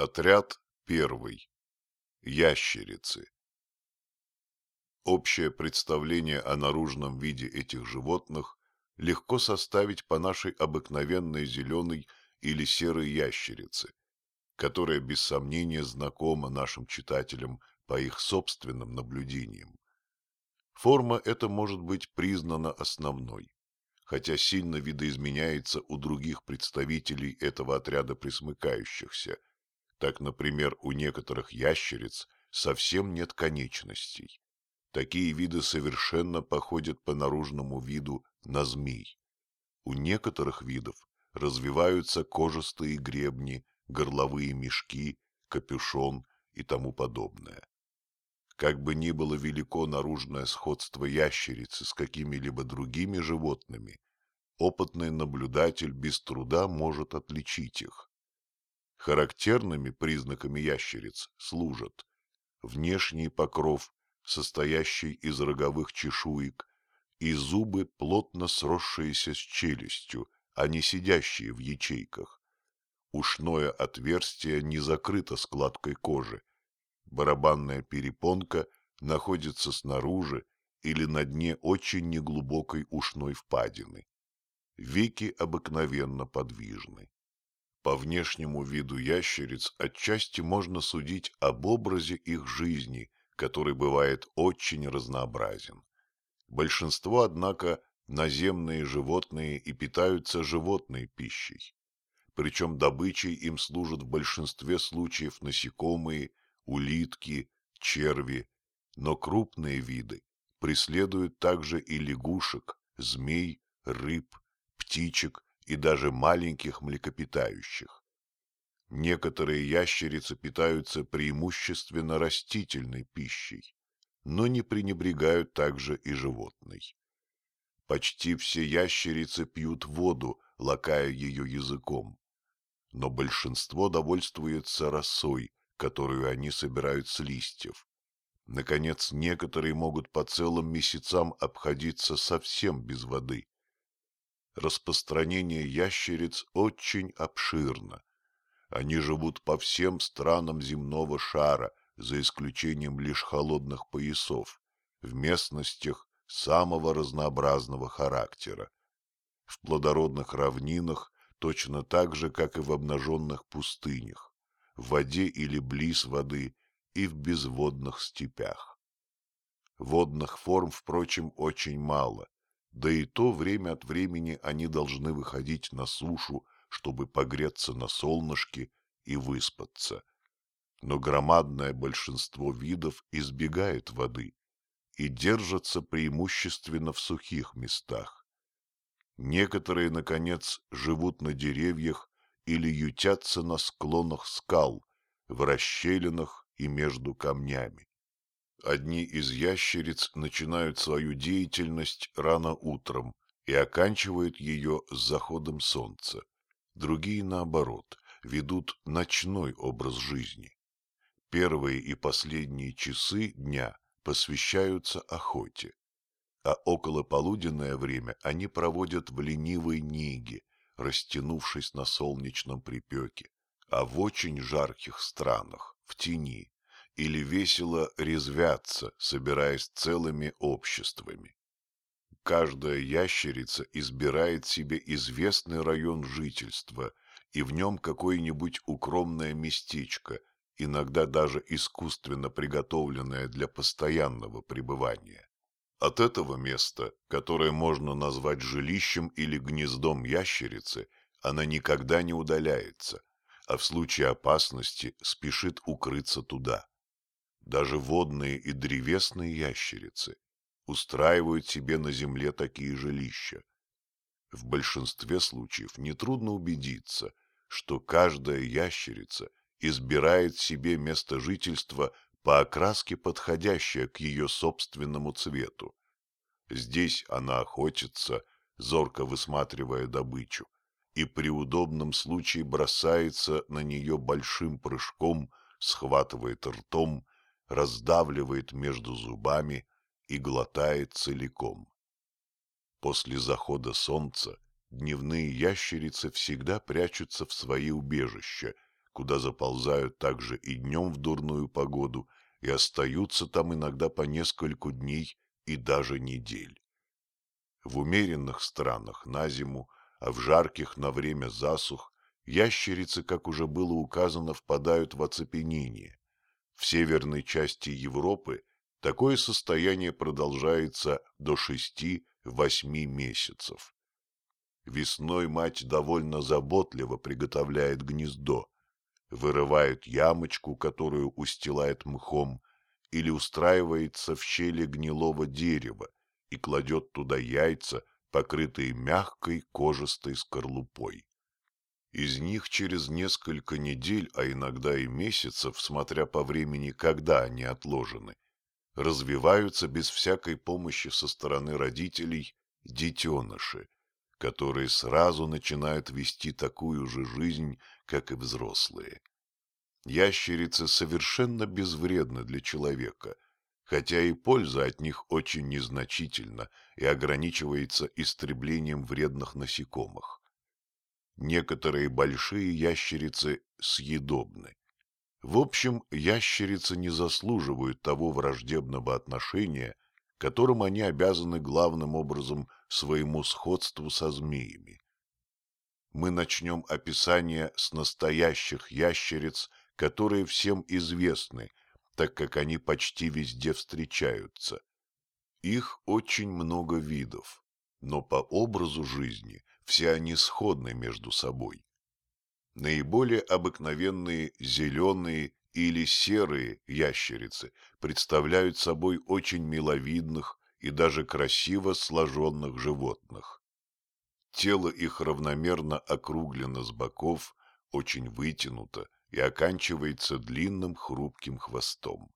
Отряд первый. Ящерицы. Общее представление о наружном виде этих животных легко составить по нашей обыкновенной зеленой или серой ящерице, которая без сомнения знакома нашим читателям по их собственным наблюдениям. Форма эта может быть признана основной, хотя сильно видоизменяется у других представителей этого отряда присмыкающихся – так, например, у некоторых ящериц совсем нет конечностей. Такие виды совершенно походят по наружному виду на змей. У некоторых видов развиваются кожистые гребни, горловые мешки, капюшон и тому подобное. Как бы ни было велико наружное сходство ящерицы с какими-либо другими животными, опытный наблюдатель без труда может отличить их. Характерными признаками ящериц служат внешний покров, состоящий из роговых чешуек, и зубы, плотно сросшиеся с челюстью, а не сидящие в ячейках. Ушное отверстие не закрыто складкой кожи. Барабанная перепонка находится снаружи или на дне очень неглубокой ушной впадины. Веки обыкновенно подвижны. По внешнему виду ящериц отчасти можно судить об образе их жизни, который бывает очень разнообразен. Большинство, однако, наземные животные и питаются животной пищей. Причем добычей им служат в большинстве случаев насекомые, улитки, черви, но крупные виды преследуют также и лягушек, змей, рыб, птичек и даже маленьких млекопитающих. Некоторые ящерицы питаются преимущественно растительной пищей, но не пренебрегают также и животной. Почти все ящерицы пьют воду, лакая ее языком, но большинство довольствуется росой, которую они собирают с листьев. Наконец, некоторые могут по целым месяцам обходиться совсем без воды распространение ящериц очень обширно. Они живут по всем странам земного шара, за исключением лишь холодных поясов, в местностях самого разнообразного характера. В плодородных равнинах точно так же, как и в обнаженных пустынях, в воде или близ воды и в безводных степях. Водных форм, впрочем, очень мало, да и то время от времени они должны выходить на сушу, чтобы погреться на солнышке и выспаться. Но громадное большинство видов избегает воды и держатся преимущественно в сухих местах. Некоторые, наконец, живут на деревьях или ютятся на склонах скал, в расщелинах и между камнями. Одни из ящериц начинают свою деятельность рано утром и оканчивают ее с заходом солнца. Другие, наоборот, ведут ночной образ жизни. Первые и последние часы дня посвящаются охоте, а около полуденное время они проводят в ленивой неге, растянувшись на солнечном припеке, а в очень жарких странах, в тени, или весело резвятся, собираясь целыми обществами. Каждая ящерица избирает себе известный район жительства и в нем какое-нибудь укромное местечко, иногда даже искусственно приготовленное для постоянного пребывания. От этого места, которое можно назвать жилищем или гнездом ящерицы, она никогда не удаляется, а в случае опасности спешит укрыться туда. Даже водные и древесные ящерицы устраивают себе на земле такие жилища. В большинстве случаев нетрудно убедиться, что каждая ящерица избирает себе место жительства по окраске, подходящее к ее собственному цвету. Здесь она охотится, зорко высматривая добычу, и при удобном случае бросается на нее большим прыжком, схватывает ртом раздавливает между зубами и глотает целиком. После захода солнца дневные ящерицы всегда прячутся в свои убежища, куда заползают также и днем в дурную погоду, и остаются там иногда по нескольку дней и даже недель. В умеренных странах на зиму, а в жарких на время засух, ящерицы, как уже было указано, впадают в оцепенение. В северной части Европы такое состояние продолжается до шести-восьми месяцев. Весной мать довольно заботливо приготовляет гнездо, вырывает ямочку, которую устилает мхом, или устраивается в щели гнилого дерева и кладет туда яйца, покрытые мягкой кожистой скорлупой. Из них через несколько недель, а иногда и месяцев, смотря по времени, когда они отложены, развиваются без всякой помощи со стороны родителей детеныши, которые сразу начинают вести такую же жизнь, как и взрослые. Ящерицы совершенно безвредны для человека, хотя и польза от них очень незначительна и ограничивается истреблением вредных насекомых. Некоторые большие ящерицы съедобны. В общем, ящерицы не заслуживают того враждебного отношения, которым они обязаны главным образом своему сходству со змеями. Мы начнем описание с настоящих ящериц, которые всем известны, так как они почти везде встречаются. Их очень много видов, но по образу жизни все они сходны между собой. Наиболее обыкновенные зеленые или серые ящерицы представляют собой очень миловидных и даже красиво сложенных животных. Тело их равномерно округлено с боков, очень вытянуто и оканчивается длинным хрупким хвостом.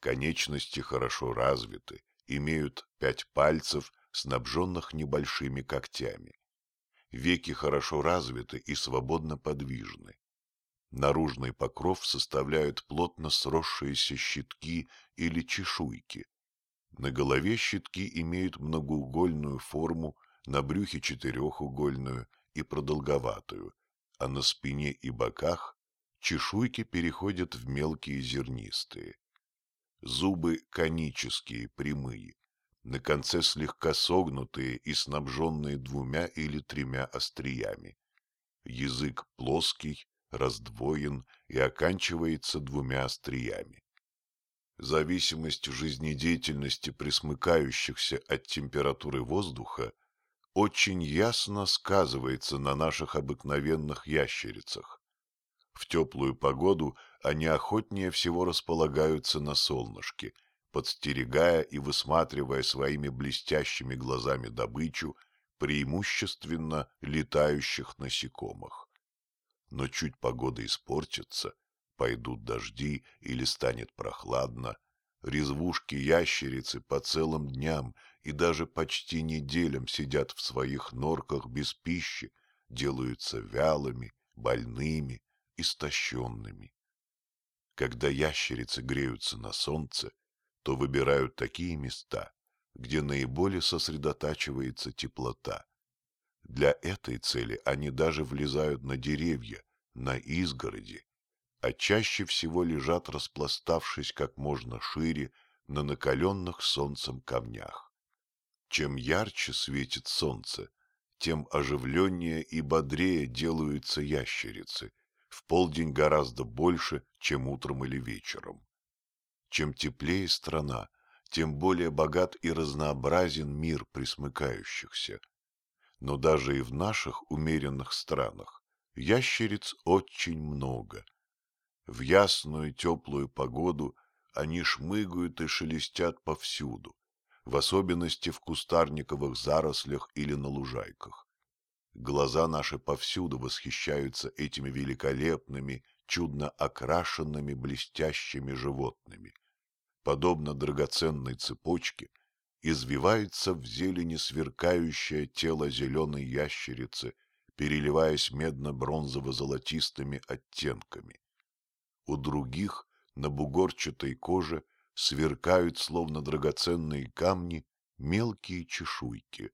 Конечности хорошо развиты, имеют пять пальцев, снабженных небольшими когтями. Веки хорошо развиты и свободно подвижны. Наружный покров составляют плотно сросшиеся щитки или чешуйки. На голове щитки имеют многоугольную форму, на брюхе четырехугольную и продолговатую, а на спине и боках чешуйки переходят в мелкие зернистые. Зубы конические, прямые, на конце слегка согнутые и снабженные двумя или тремя остриями. Язык плоский, раздвоен и оканчивается двумя остриями. Зависимость жизнедеятельности присмыкающихся от температуры воздуха очень ясно сказывается на наших обыкновенных ящерицах. В теплую погоду они охотнее всего располагаются на солнышке – подстерегая и высматривая своими блестящими глазами добычу, преимущественно летающих насекомых. Но чуть погода испортится, пойдут дожди или станет прохладно, резвушки-ящерицы по целым дням и даже почти неделям сидят в своих норках без пищи, делаются вялыми, больными, истощенными. Когда ящерицы греются на солнце, то выбирают такие места, где наиболее сосредотачивается теплота. Для этой цели они даже влезают на деревья, на изгороди, а чаще всего лежат, распластавшись как можно шире на накаленных солнцем камнях. Чем ярче светит солнце, тем оживленнее и бодрее делаются ящерицы, в полдень гораздо больше, чем утром или вечером. Чем теплее страна, тем более богат и разнообразен мир присмыкающихся. Но даже и в наших умеренных странах ящериц очень много. В ясную теплую погоду они шмыгают и шелестят повсюду, в особенности в кустарниковых зарослях или на лужайках. Глаза наши повсюду восхищаются этими великолепными, чудно окрашенными блестящими животными. Подобно драгоценной цепочке, извивается в зелени сверкающее тело зеленой ящерицы, переливаясь медно-бронзово-золотистыми оттенками. У других на бугорчатой коже сверкают, словно драгоценные камни, мелкие чешуйки.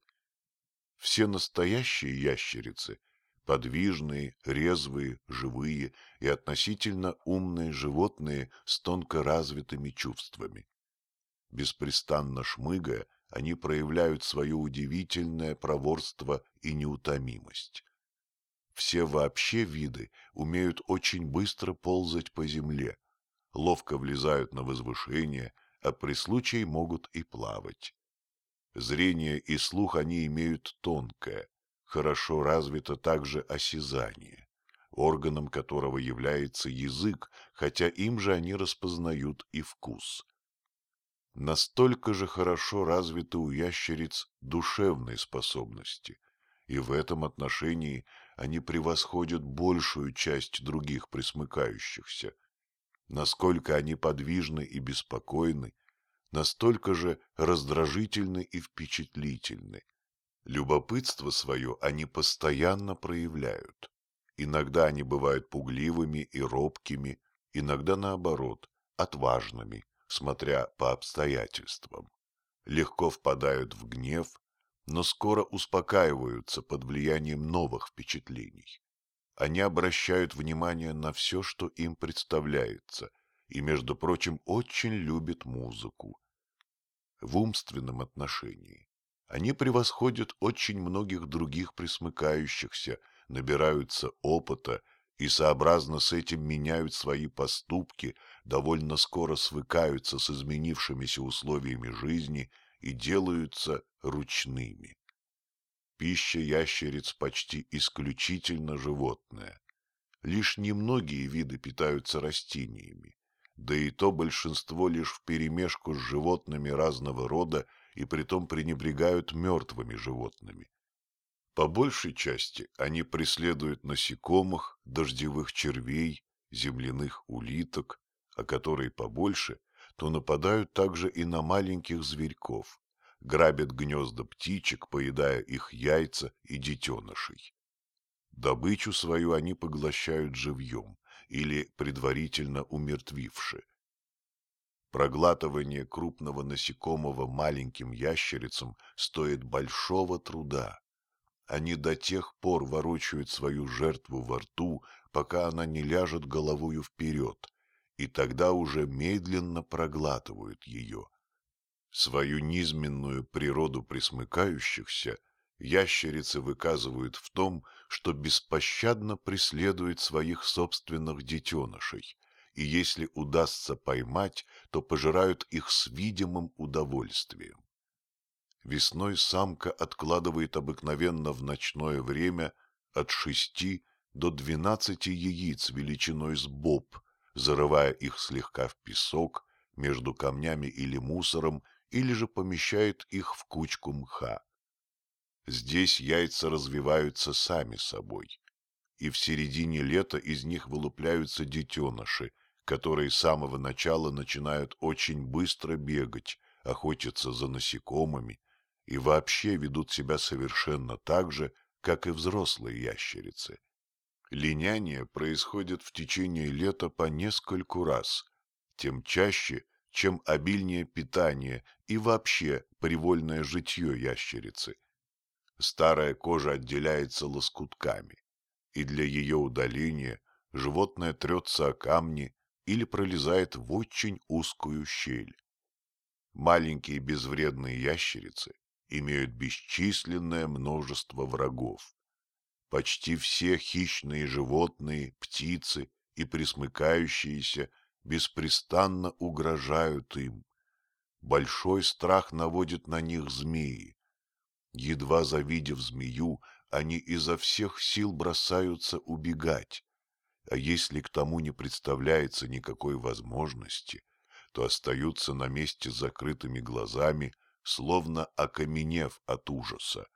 Все настоящие ящерицы подвижные, резвые, живые и относительно умные животные с тонко развитыми чувствами. Беспрестанно шмыгая, они проявляют свое удивительное проворство и неутомимость. Все вообще виды умеют очень быстро ползать по земле, ловко влезают на возвышение, а при случае могут и плавать. Зрение и слух они имеют тонкое, хорошо развито также осязание, органом которого является язык, хотя им же они распознают и вкус. Настолько же хорошо развиты у ящериц душевные способности, и в этом отношении они превосходят большую часть других присмыкающихся. Насколько они подвижны и беспокойны, настолько же раздражительны и впечатлительны. Любопытство свое они постоянно проявляют. Иногда они бывают пугливыми и робкими, иногда наоборот, отважными, смотря по обстоятельствам. Легко впадают в гнев, но скоро успокаиваются под влиянием новых впечатлений. Они обращают внимание на все, что им представляется, и, между прочим, очень любят музыку. В умственном отношении они превосходят очень многих других присмыкающихся, набираются опыта и сообразно с этим меняют свои поступки, довольно скоро свыкаются с изменившимися условиями жизни и делаются ручными. Пища ящериц почти исключительно животная. Лишь немногие виды питаются растениями, да и то большинство лишь вперемешку с животными разного рода и притом пренебрегают мертвыми животными. По большей части они преследуют насекомых, дождевых червей, земляных улиток, а которые побольше, то нападают также и на маленьких зверьков, грабят гнезда птичек, поедая их яйца и детенышей. Добычу свою они поглощают живьем или предварительно умертвивши. Проглатывание крупного насекомого маленьким ящерицам стоит большого труда. Они до тех пор ворочают свою жертву во рту, пока она не ляжет головою вперед, и тогда уже медленно проглатывают ее. Свою низменную природу присмыкающихся ящерицы выказывают в том, что беспощадно преследуют своих собственных детенышей, и если удастся поймать, то пожирают их с видимым удовольствием. Весной самка откладывает обыкновенно в ночное время от шести до двенадцати яиц величиной с боб, зарывая их слегка в песок между камнями или мусором или же помещает их в кучку мха. Здесь яйца развиваются сами собой, и в середине лета из них вылупляются детеныши, которые с самого начала начинают очень быстро бегать, охотиться за насекомыми и вообще ведут себя совершенно так же, как и взрослые ящерицы. Линяние происходит в течение лета по нескольку раз, тем чаще, чем обильнее питание и вообще привольное житье ящерицы. Старая кожа отделяется лоскутками, и для ее удаления животное трется о камни или пролезает в очень узкую щель. Маленькие безвредные ящерицы имеют бесчисленное множество врагов. Почти все хищные животные, птицы и присмыкающиеся – беспрестанно угрожают им. Большой страх наводит на них змеи. Едва завидев змею, они изо всех сил бросаются убегать. А если к тому не представляется никакой возможности, то остаются на месте с закрытыми глазами, словно окаменев от ужаса.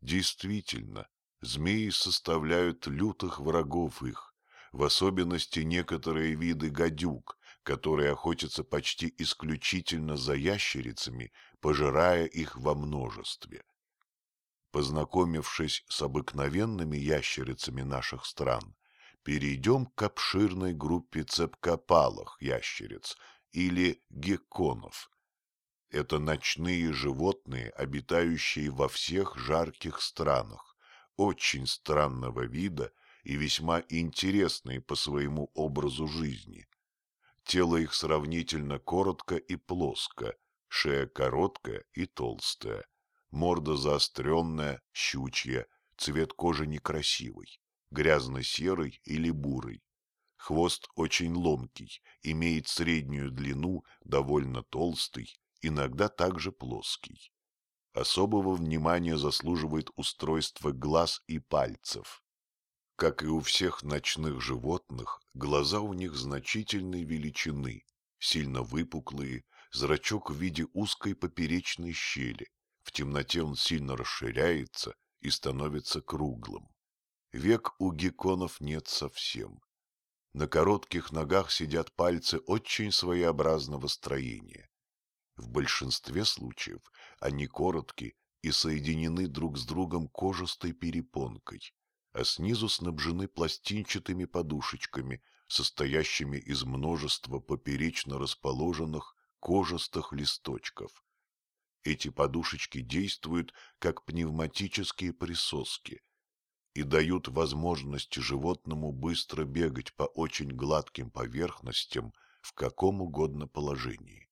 Действительно, змеи составляют лютых врагов их, в особенности некоторые виды гадюк, которые охотятся почти исключительно за ящерицами, пожирая их во множестве. Познакомившись с обыкновенными ящерицами наших стран, перейдем к обширной группе цепкопалых ящериц или гекконов. Это ночные животные, обитающие во всех жарких странах, очень странного вида и весьма интересные по своему образу жизни. Тело их сравнительно коротко и плоско, шея короткая и толстая, морда заостренная, щучья, цвет кожи некрасивый, грязно-серый или бурый. Хвост очень ломкий, имеет среднюю длину, довольно толстый, иногда также плоский. Особого внимания заслуживает устройство глаз и пальцев. Как и у всех ночных животных, глаза у них значительной величины, сильно выпуклые, зрачок в виде узкой поперечной щели. В темноте он сильно расширяется и становится круглым. Век у гекконов нет совсем. На коротких ногах сидят пальцы очень своеобразного строения. В большинстве случаев они короткие и соединены друг с другом кожистой перепонкой, а снизу снабжены пластинчатыми подушечками, состоящими из множества поперечно расположенных кожистых листочков. Эти подушечки действуют как пневматические присоски и дают возможность животному быстро бегать по очень гладким поверхностям в каком угодно положении.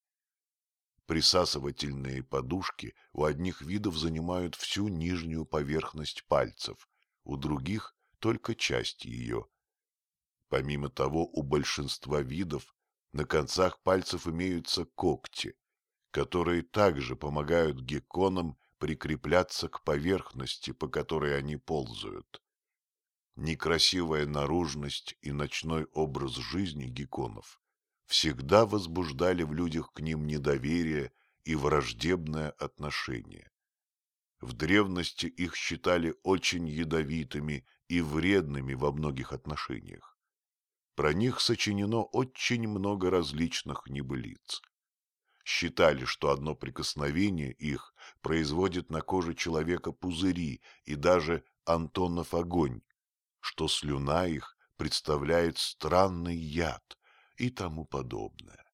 Присасывательные подушки у одних видов занимают всю нижнюю поверхность пальцев, у других – только часть ее. Помимо того, у большинства видов на концах пальцев имеются когти, которые также помогают гекконам прикрепляться к поверхности, по которой они ползают. Некрасивая наружность и ночной образ жизни гекконов всегда возбуждали в людях к ним недоверие и враждебное отношение. В древности их считали очень ядовитыми и вредными во многих отношениях. Про них сочинено очень много различных небылиц. Считали, что одно прикосновение их производит на коже человека пузыри и даже Антонов огонь, что слюна их представляет странный яд, и тому подобное.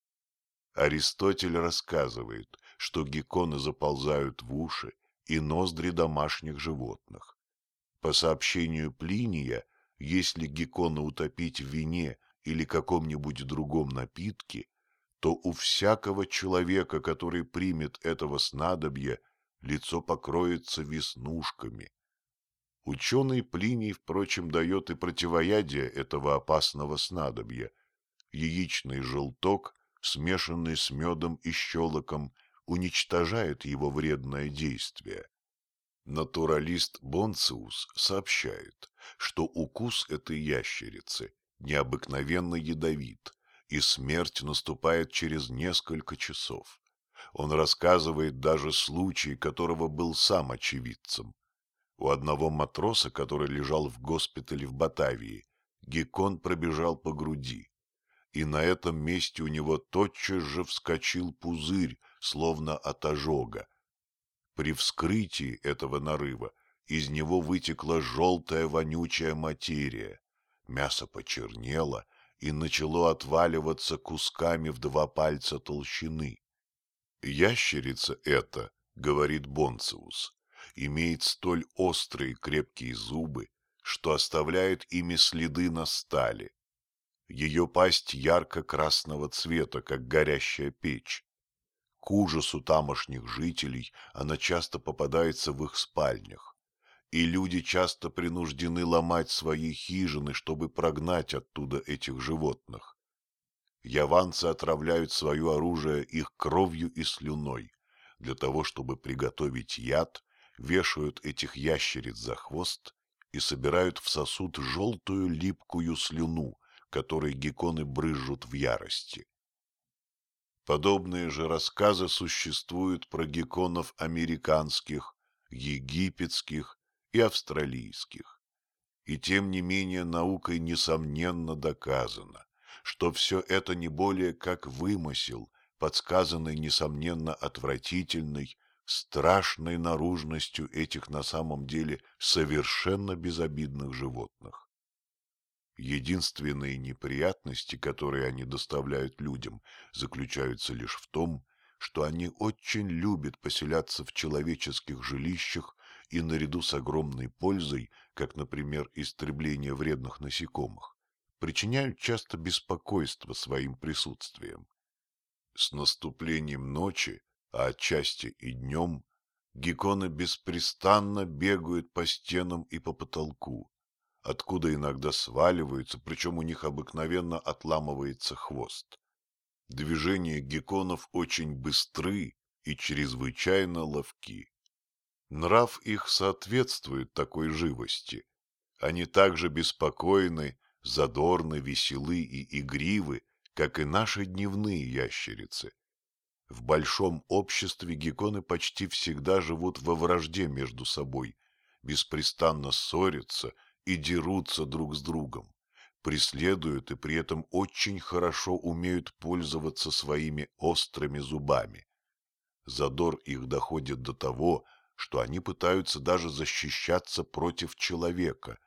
Аристотель рассказывает, что гекконы заползают в уши и ноздри домашних животных. По сообщению Плиния, если геккона утопить в вине или каком-нибудь другом напитке, то у всякого человека, который примет этого снадобья, лицо покроется веснушками. Ученый Плиний, впрочем, дает и противоядие этого опасного снадобья – яичный желток, смешанный с медом и щелоком, уничтожает его вредное действие. Натуралист Бонциус сообщает, что укус этой ящерицы необыкновенно ядовит, и смерть наступает через несколько часов. Он рассказывает даже случай, которого был сам очевидцем. У одного матроса, который лежал в госпитале в Батавии, геккон пробежал по груди и на этом месте у него тотчас же вскочил пузырь, словно от ожога. При вскрытии этого нарыва из него вытекла желтая вонючая материя, мясо почернело и начало отваливаться кусками в два пальца толщины. Ящерица эта, говорит Бонциус, имеет столь острые крепкие зубы, что оставляет ими следы на стали, ее пасть ярко-красного цвета, как горящая печь. К ужасу тамошних жителей она часто попадается в их спальнях, и люди часто принуждены ломать свои хижины, чтобы прогнать оттуда этих животных. Яванцы отравляют свое оружие их кровью и слюной. Для того, чтобы приготовить яд, вешают этих ящериц за хвост и собирают в сосуд желтую липкую слюну, которой гекконы брызжут в ярости. Подобные же рассказы существуют про гекконов американских, египетских и австралийских. И тем не менее наукой несомненно доказано, что все это не более как вымысел, подсказанный несомненно отвратительной, страшной наружностью этих на самом деле совершенно безобидных животных. Единственные неприятности, которые они доставляют людям, заключаются лишь в том, что они очень любят поселяться в человеческих жилищах и наряду с огромной пользой, как, например, истребление вредных насекомых, причиняют часто беспокойство своим присутствием. С наступлением ночи, а отчасти и днем, гекконы беспрестанно бегают по стенам и по потолку, откуда иногда сваливаются, причем у них обыкновенно отламывается хвост. Движения гекконов очень быстры и чрезвычайно ловки. Нрав их соответствует такой живости. Они также беспокойны, задорны, веселы и игривы, как и наши дневные ящерицы. В большом обществе гекконы почти всегда живут во вражде между собой, беспрестанно ссорятся и дерутся друг с другом, преследуют и при этом очень хорошо умеют пользоваться своими острыми зубами. Задор их доходит до того, что они пытаются даже защищаться против человека,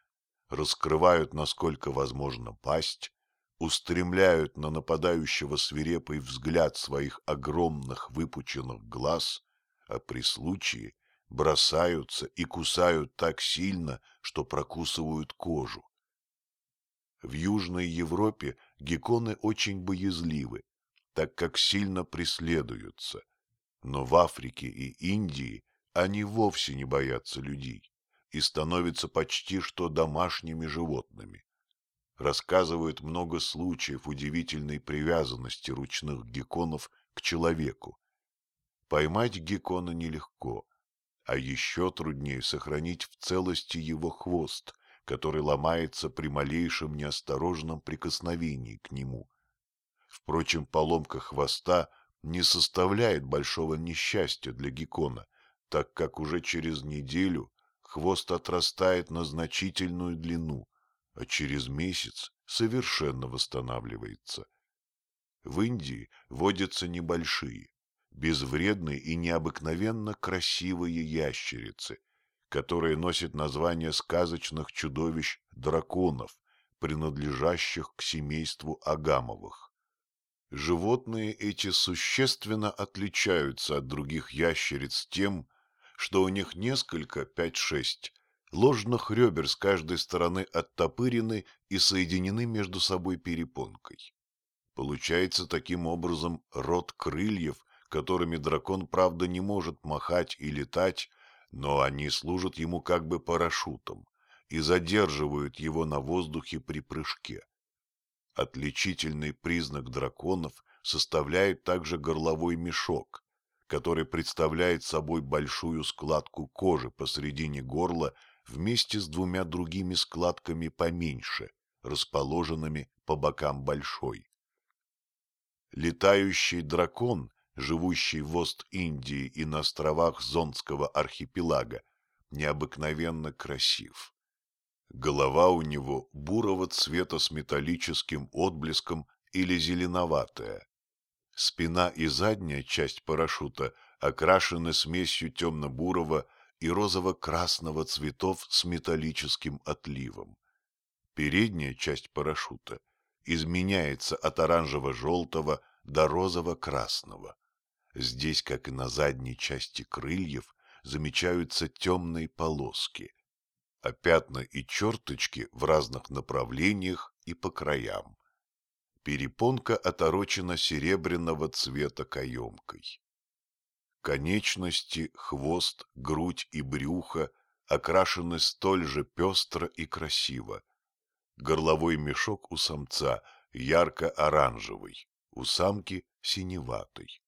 раскрывают, насколько возможно, пасть, устремляют на нападающего свирепый взгляд своих огромных выпученных глаз, а при случае бросаются и кусают так сильно, что прокусывают кожу. В Южной Европе гекконы очень боязливы, так как сильно преследуются, но в Африке и Индии они вовсе не боятся людей и становятся почти что домашними животными. Рассказывают много случаев удивительной привязанности ручных гекконов к человеку. Поймать геккона нелегко, а еще труднее сохранить в целости его хвост, который ломается при малейшем неосторожном прикосновении к нему. Впрочем, поломка хвоста не составляет большого несчастья для геккона, так как уже через неделю хвост отрастает на значительную длину, а через месяц совершенно восстанавливается. В Индии водятся небольшие, безвредные и необыкновенно красивые ящерицы, которые носят название сказочных чудовищ драконов, принадлежащих к семейству Агамовых. Животные эти существенно отличаются от других ящериц тем, что у них несколько, пять-шесть, ложных ребер с каждой стороны оттопырены и соединены между собой перепонкой. Получается таким образом род крыльев, которыми дракон, правда, не может махать и летать, но они служат ему как бы парашютом и задерживают его на воздухе при прыжке. Отличительный признак драконов составляет также горловой мешок, который представляет собой большую складку кожи посредине горла вместе с двумя другими складками поменьше, расположенными по бокам большой. Летающий дракон живущий в Ост-Индии и на островах Зонского архипелага, необыкновенно красив. Голова у него бурого цвета с металлическим отблеском или зеленоватая. Спина и задняя часть парашюта окрашены смесью темно-бурого и розово-красного цветов с металлическим отливом. Передняя часть парашюта изменяется от оранжево-желтого до розово-красного. Здесь, как и на задней части крыльев, замечаются темные полоски, а пятна и черточки в разных направлениях и по краям. Перепонка оторочена серебряного цвета каемкой. Конечности, хвост, грудь и брюхо окрашены столь же пестро и красиво. Горловой мешок у самца ярко-оранжевый, у самки синеватый.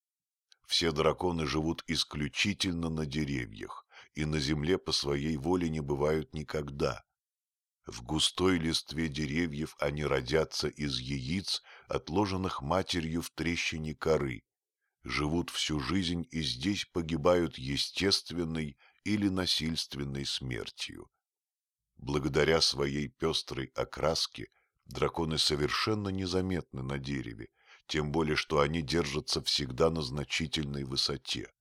Все драконы живут исключительно на деревьях и на земле по своей воле не бывают никогда. В густой листве деревьев они родятся из яиц, отложенных матерью в трещине коры, живут всю жизнь и здесь погибают естественной или насильственной смертью. Благодаря своей пестрой окраске драконы совершенно незаметны на дереве, тем более что они держатся всегда на значительной высоте.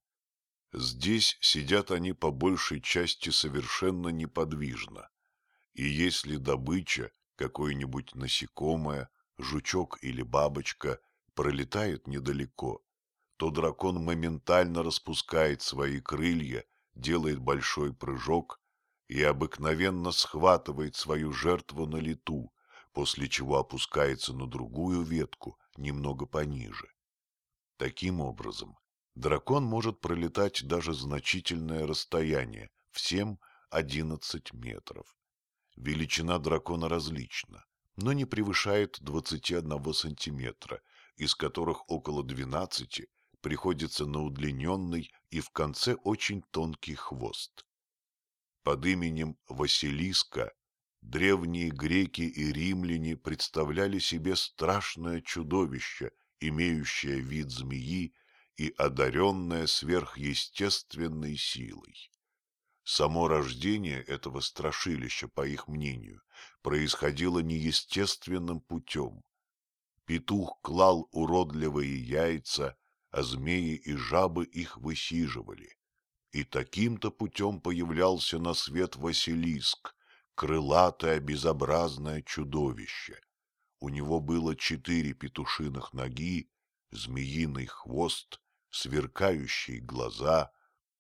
Здесь сидят они по большей части совершенно неподвижно, и если добыча, какое-нибудь насекомое, жучок или бабочка, пролетает недалеко, то дракон моментально распускает свои крылья делает большой прыжок и обыкновенно схватывает свою жертву на лету, после чего опускается на другую ветку немного пониже. Таким образом, дракон может пролетать даже значительное расстояние, в 7-11 метров. Величина дракона различна, но не превышает 21 сантиметра, из которых около 12 приходится на удлиненный и в конце очень тонкий хвост. Под именем Василиска древние греки и римляне представляли себе страшное чудовище, имеющее вид змеи и одаренное сверхъестественной силой. Само рождение этого страшилища, по их мнению, происходило неестественным путем. Петух клал уродливые яйца, а змеи и жабы их высиживали. И таким-то путем появлялся на свет Василиск, крылатое безобразное чудовище. У него было четыре петушиных ноги, змеиный хвост, сверкающие глаза,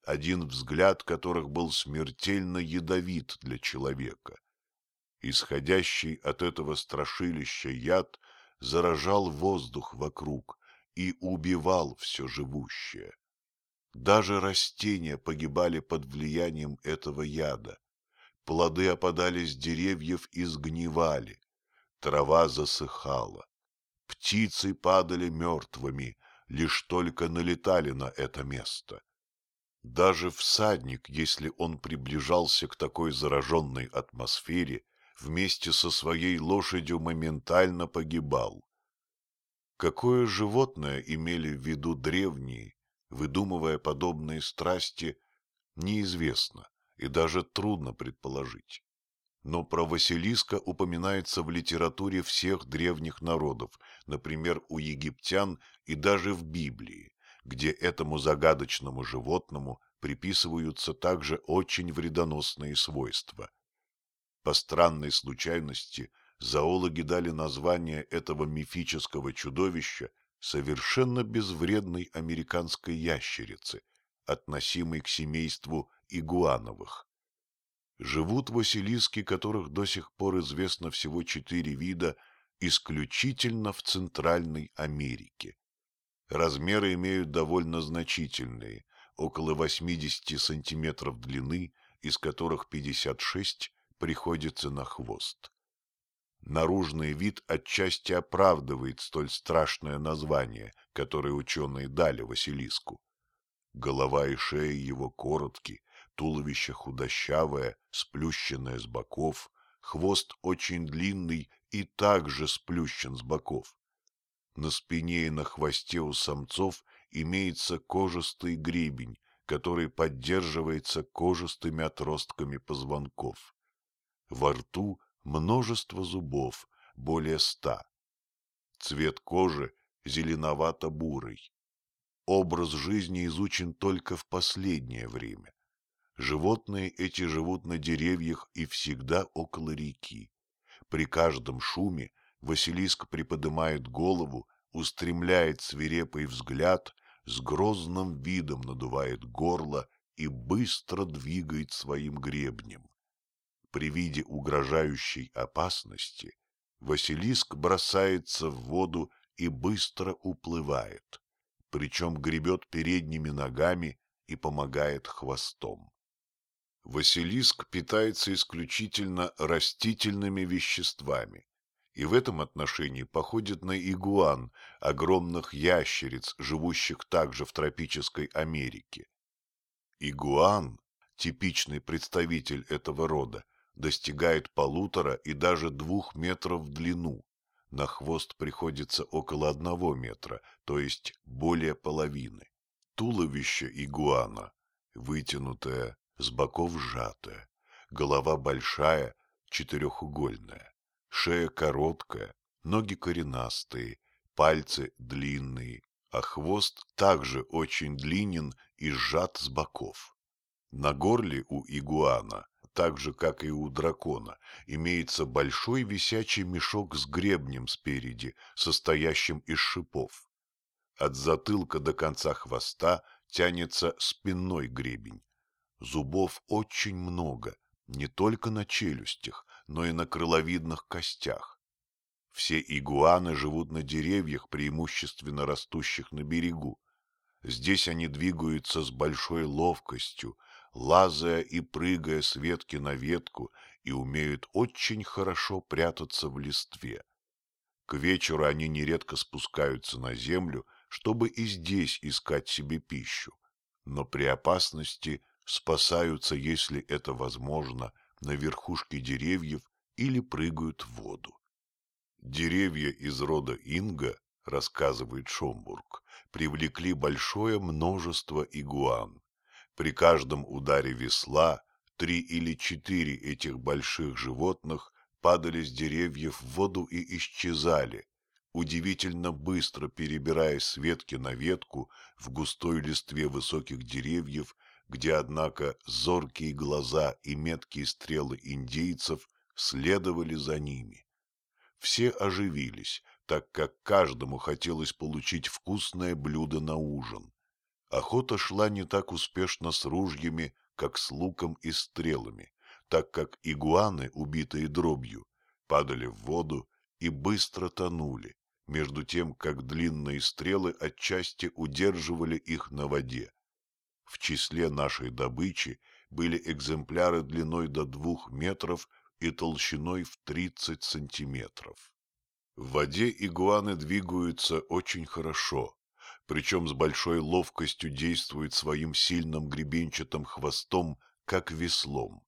один взгляд которых был смертельно ядовит для человека. Исходящий от этого страшилища яд заражал воздух вокруг и убивал все живущее. Даже растения погибали под влиянием этого яда. Плоды опадали с деревьев и сгнивали. Трава засыхала. Птицы падали мертвыми, лишь только налетали на это место. Даже всадник, если он приближался к такой зараженной атмосфере, вместе со своей лошадью моментально погибал. Какое животное имели в виду древние, выдумывая подобные страсти, неизвестно и даже трудно предположить. Но про Василиска упоминается в литературе всех древних народов, например, у египтян и даже в Библии, где этому загадочному животному приписываются также очень вредоносные свойства. По странной случайности зоологи дали название этого мифического чудовища совершенно безвредной американской ящерицы, относимой к семейству игуановых. Живут василиски, которых до сих пор известно всего четыре вида, исключительно в Центральной Америке. Размеры имеют довольно значительные, около 80 сантиметров длины, из которых 56 приходится на хвост. Наружный вид отчасти оправдывает столь страшное название, которое ученые дали Василиску. Голова и шея его короткие, туловище худощавое, сплющенное с боков, хвост очень длинный и также сплющен с боков. На спине и на хвосте у самцов имеется кожистый гребень, который поддерживается кожистыми отростками позвонков. Во рту множество зубов, более ста. Цвет кожи зеленовато-бурый. Образ жизни изучен только в последнее время. Животные эти живут на деревьях и всегда около реки. При каждом шуме Василиск приподнимает голову, устремляет свирепый взгляд, с грозным видом надувает горло и быстро двигает своим гребнем. При виде угрожающей опасности Василиск бросается в воду и быстро уплывает, причем гребет передними ногами и помогает хвостом. Василиск питается исключительно растительными веществами и в этом отношении походит на игуан, огромных ящериц, живущих также в тропической Америке. Игуан, типичный представитель этого рода, достигает полутора и даже двух метров в длину. На хвост приходится около одного метра, то есть более половины. Туловище игуана вытянутое, с боков сжатое, голова большая, четырехугольная, шея короткая, ноги коренастые, пальцы длинные, а хвост также очень длинен и сжат с боков. На горле у игуана так же, как и у дракона, имеется большой висячий мешок с гребнем спереди, состоящим из шипов. От затылка до конца хвоста тянется спинной гребень. Зубов очень много, не только на челюстях, но и на крыловидных костях. Все игуаны живут на деревьях, преимущественно растущих на берегу. Здесь они двигаются с большой ловкостью, лазая и прыгая с ветки на ветку, и умеют очень хорошо прятаться в листве. К вечеру они нередко спускаются на землю, чтобы и здесь искать себе пищу, но при опасности спасаются, если это возможно, на верхушке деревьев или прыгают в воду. Деревья из рода Инга, рассказывает Шомбург, привлекли большое множество игуан. При каждом ударе весла три или четыре этих больших животных падали с деревьев в воду и исчезали, удивительно быстро перебираясь с ветки на ветку в густой листве высоких деревьев, где, однако, зоркие глаза и меткие стрелы индейцев следовали за ними. Все оживились, так как каждому хотелось получить вкусное блюдо на ужин. Охота шла не так успешно с ружьями, как с луком и стрелами, так как игуаны, убитые дробью, падали в воду и быстро тонули, между тем, как длинные стрелы отчасти удерживали их на воде. В числе нашей добычи были экземпляры длиной до двух метров и толщиной в 30 сантиметров. В воде игуаны двигаются очень хорошо, причем с большой ловкостью действуют своим сильным гребенчатым хвостом, как веслом.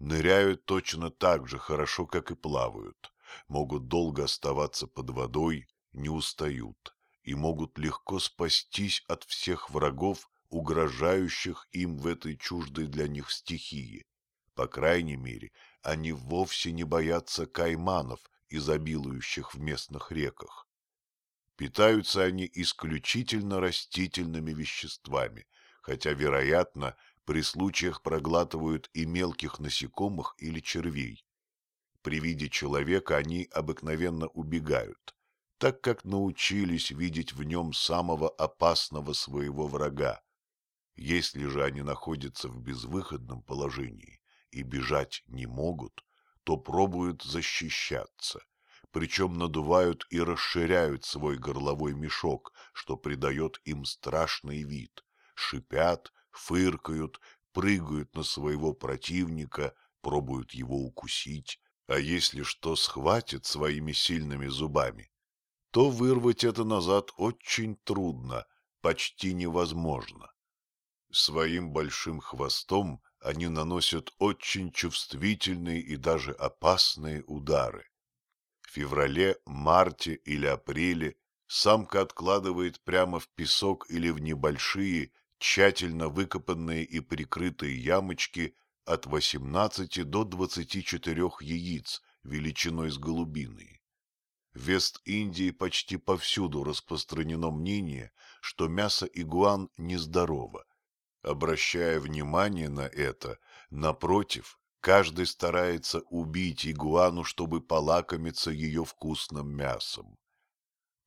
Ныряют точно так же хорошо, как и плавают, могут долго оставаться под водой, не устают и могут легко спастись от всех врагов, угрожающих им в этой чуждой для них стихии. По крайней мере, они вовсе не боятся кайманов, изобилующих в местных реках. Питаются они исключительно растительными веществами, хотя, вероятно, при случаях проглатывают и мелких насекомых или червей. При виде человека они обыкновенно убегают, так как научились видеть в нем самого опасного своего врага. Если же они находятся в безвыходном положении, и бежать не могут, то пробуют защищаться, причем надувают и расширяют свой горловой мешок, что придает им страшный вид, шипят, фыркают, прыгают на своего противника, пробуют его укусить, а если что схватит своими сильными зубами, то вырвать это назад очень трудно, почти невозможно. Своим большим хвостом они наносят очень чувствительные и даже опасные удары. В феврале, марте или апреле самка откладывает прямо в песок или в небольшие, тщательно выкопанные и прикрытые ямочки от 18 до 24 яиц величиной с голубиной. В Вест-Индии почти повсюду распространено мнение, что мясо игуан нездорово, Обращая внимание на это, напротив, каждый старается убить игуану, чтобы полакомиться ее вкусным мясом.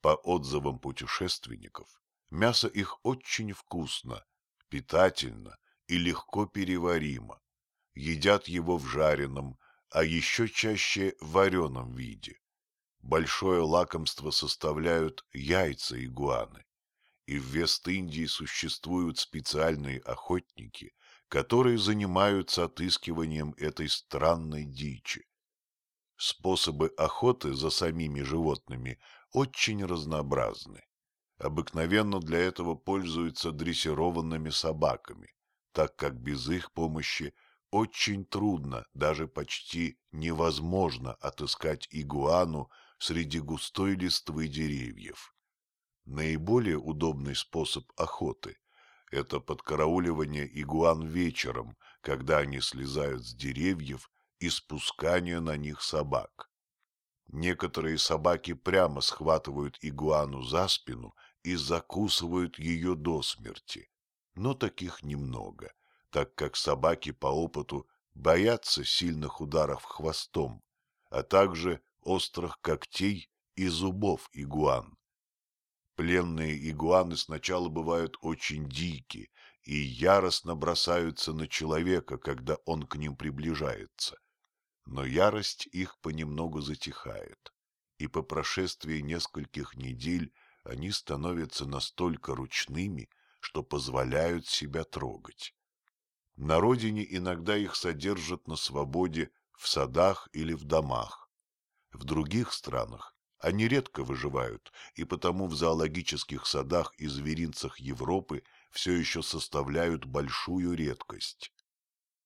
По отзывам путешественников, мясо их очень вкусно, питательно и легко переваримо. Едят его в жареном, а еще чаще в вареном виде. Большое лакомство составляют яйца игуаны и в Вест-Индии существуют специальные охотники, которые занимаются отыскиванием этой странной дичи. Способы охоты за самими животными очень разнообразны. Обыкновенно для этого пользуются дрессированными собаками, так как без их помощи очень трудно, даже почти невозможно отыскать игуану среди густой листвы деревьев. Наиболее удобный способ охоты – это подкарауливание игуан вечером, когда они слезают с деревьев и спускание на них собак. Некоторые собаки прямо схватывают игуану за спину и закусывают ее до смерти, но таких немного, так как собаки по опыту боятся сильных ударов хвостом, а также острых когтей и зубов игуан. Пленные игуаны сначала бывают очень дикие и яростно бросаются на человека, когда он к ним приближается. Но ярость их понемногу затихает, и по прошествии нескольких недель они становятся настолько ручными, что позволяют себя трогать. На родине иногда их содержат на свободе в садах или в домах. В других странах они редко выживают, и потому в зоологических садах и зверинцах Европы все еще составляют большую редкость.